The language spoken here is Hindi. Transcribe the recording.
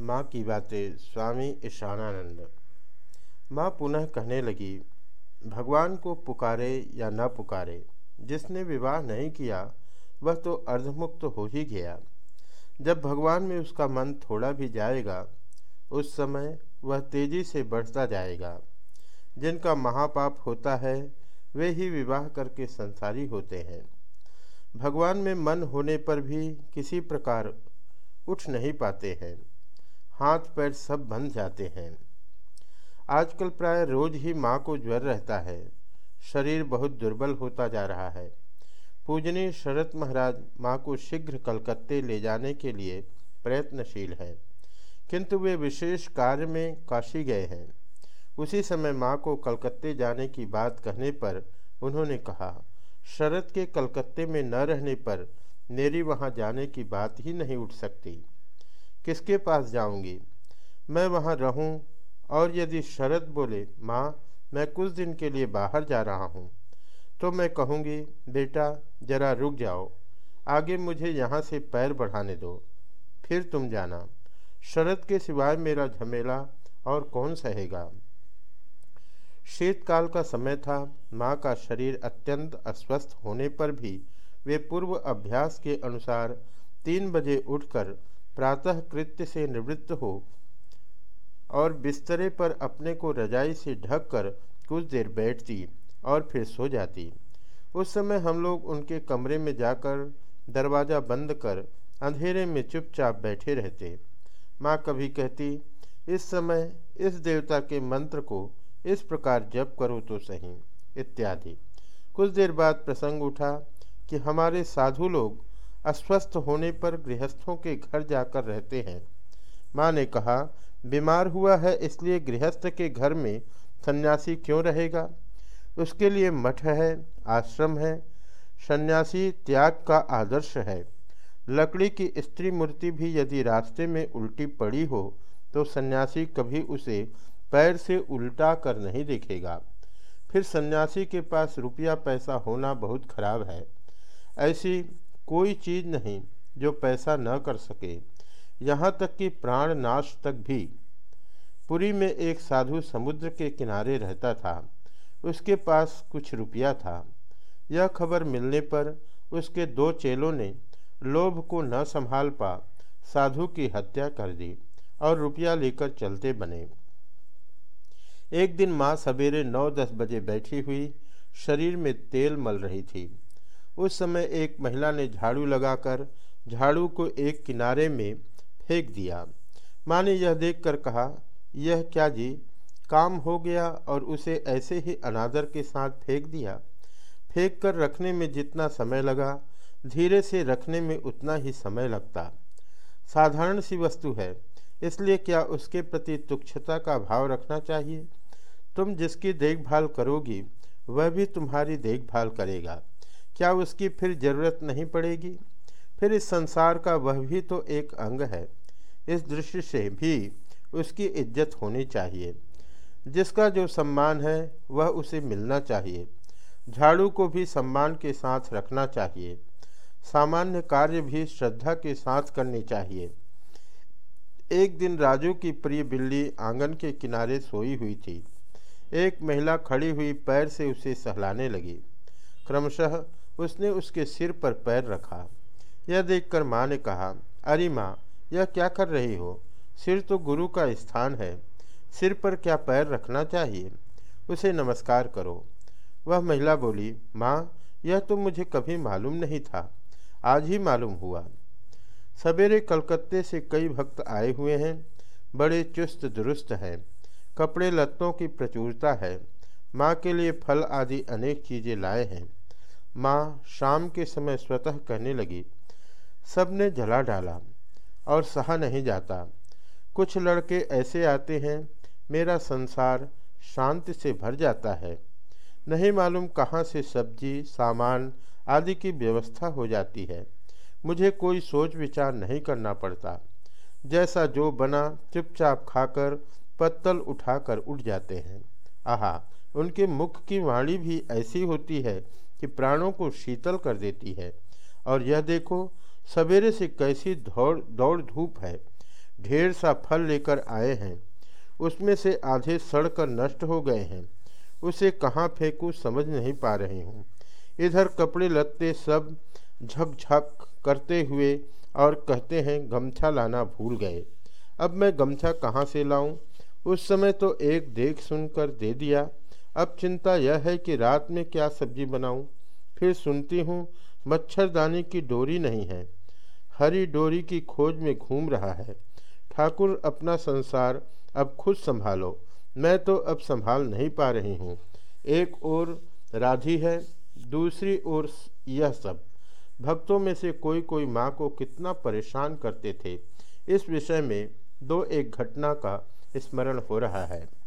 माँ की बातें स्वामी ईशानानंद। माँ पुनः कहने लगी, भगवान को पुकारे या न पुकारे, जिसने विवाह नहीं किया, वह तो अर्धमुक्त हो ही गया। जब भगवान में उसका मन थोड़ा भी जाएगा, उस समय वह तेज़ी से बढ़ता जाएगा। जिनका महापाप होता है, वे ही विवाह करके संसारी होते हैं। भगवान में मन होने पर भी किसी प्रकार उठ नहीं पाते हैं। हाथ पैर सब बंध जाते हैं। आजकल प्राय रोज ही माँ को ज्वर रहता है। शरीर बहुत दुर्बल होता जा रहा है। पूजनी शरत महाराज माँ को शीघ्र कलकत्ते ले जाने के लिए प्रयत्नशील है, किंतु वे विशेष कार्य में काशी गए हैं। उसी समय माँ को कलकत्ते जाने की बात कहने पर उन्होंने कहा शरद के कलकत्ते में न रहने पर मेरी वहाँ जाने की बात ही नहीं उठ सकती। किसके पास जाऊँगी? मैं वहाँ रहूँ और यदि शरद बोले, माँ, मैं कुछ दिन के लिए बाहर जा रहा हूँ तो मैं कहूँगी, बेटा, जरा रुक जाओ। आगे मुझे यहाँ से पैर बढ़ाने दो। फिर तुम जाना। शरद के सिवाय मेरा झमेला और कौन सहेगा? शीतकाल का समय था। माँ का शरीर अत्यंत अस्वस्थ होने पर भी वे पूर्व अभ्यास के अनुसार तीन बजे उठकर प्रातः कृत्य से निवृत्त हो और बिस्तरे पर अपने को रजाई से ढककर कुछ देर बैठती और फिर सो जाती। उस समय हम लोग उनके कमरे में जाकर दरवाज़ा बंद कर अंधेरे में चुपचाप बैठे रहते। माँ कभी कहती, इस समय इस देवता के मंत्र को इस प्रकार जप करो तो सही, इत्यादि। कुछ देर बाद प्रसंग उठा कि हमारे साधु लोग अस्वस्थ होने पर गृहस्थों के घर जाकर रहते हैं। माँ ने कहा, बीमार हुआ है इसलिए गृहस्थ के घर में सन्यासी क्यों रहेगा? उसके लिए मठ है, आश्रम है, सन्यासी त्याग का आदर्श है। लकड़ी की स्त्री मूर्ति भी यदि रास्ते में उल्टी पड़ी हो तो सन्यासी कभी उसे पैर से उल्टा कर नहीं देखेगा। फिर सन्यासी के पास रुपया पैसा होना बहुत खराब है। ऐसी कोई चीज़ नहीं जो पैसा न कर सके, यहाँ तक कि प्राण नाश तक भी। पुरी में एक साधु समुद्र के किनारे रहता था। उसके पास कुछ रुपया था। यह खबर मिलने पर उसके दो चेलों ने लोभ को न संभाल पा, साधु की हत्या कर दी और रुपया लेकर चलते बने। एक दिन माँ सवेरे नौ दस बजे बैठी हुई, शरीर में तेल मल रही थी। उस समय एक महिला ने झाड़ू लगाकर झाड़ू को एक किनारे में फेंक दिया। माँ ने यह देखकर कहा, यह क्या जी, काम हो गया और उसे ऐसे ही अनादर के साथ फेंक दिया? फेंक कर रखने में जितना समय लगा, धीरे से रखने में उतना ही समय लगता। साधारण सी वस्तु है, इसलिए क्या उसके प्रति तुक्षता का भाव रखना चाहिए? तुम जिसकी देखभाल करोगी, वह भी तुम्हारी देखभाल करेगा। क्या उसकी फिर ज़रूरत नहीं पड़ेगी? फिर इस संसार का वह भी तो एक अंग है। इस दृष्टि से भी उसकी इज़्ज़त होनी चाहिए। जिसका जो सम्मान है, वह उसे मिलना चाहिए। झाड़ू को भी सम्मान के साथ रखना चाहिए। सामान्य कार्य भी श्रद्धा के साथ करनी चाहिए। एक दिन राजू की प्रिय बिल्ली आँगन के किनारे सोई हुई थी। एक महिला खड़ी हुई पैर से उसे सहलाने लगी। क्रमशः उसने उसके सिर पर पैर रखा। यह देखकर माँ ने कहा, अरे माँ, यह क्या कर रही हो? सिर तो गुरु का स्थान है। सिर पर क्या पैर रखना चाहिए? उसे नमस्कार करो। वह महिला बोली, माँ, यह तो मुझे कभी मालूम नहीं था। आज ही मालूम हुआ। सवेरे कलकत्ते से कई भक्त आए हुए हैं। बड़े चुस्त दुरुस्त हैं। कपड़े लत्तों की प्रचुरता है। माँ के लिए फल आदि अनेक चीज़ें लाए हैं। माँ शाम के समय स्वतः कहने लगी सबने जला डाला और सहा नहीं जाता। कुछ लड़के ऐसे आते हैं, मेरा संसार शांति से भर जाता है। नहीं मालूम कहाँ से सब्ज़ी, सामान आदि की व्यवस्था हो जाती है। मुझे कोई सोच विचार नहीं करना पड़ता। जैसा जो बना, चुपचाप खाकर पत्तल उठाकर उठ जाते हैं। आहा, उनके मुख की वाणी भी ऐसी होती है कि प्राणों को शीतल कर देती है। और यह देखो, सवेरे से कैसी दौड़ दौड़ धूप है। ढेर सा फल लेकर आए हैं। उसमें से आधे सड़कर नष्ट हो गए हैं। उसे कहाँ फेंकूँ समझ नहीं पा रही हूँ। इधर कपड़े लत्ते सब झकझक करते हुए और कहते हैं, गमछा लाना भूल गए। अब मैं गमछा कहाँ से लाऊं? उस समय तो एक देख सुनकर दे दिया अब चिंता यह है कि रात में क्या सब्ज़ी बनाऊँ? फिर सुनती हूँ, मच्छरदानी की डोरी नहीं है। हरी डोरी की खोज में घूम रहा है। ठाकुर, अपना संसार अब खुद संभालो। मैं तो अब संभाल नहीं पा रही हूँ। एक ओर राधी है, दूसरी ओर यह सब। भक्तों में से कोई कोई माँ को कितना परेशान करते थे। इस विषय में दो एक घटना का स्मरण हो रहा है।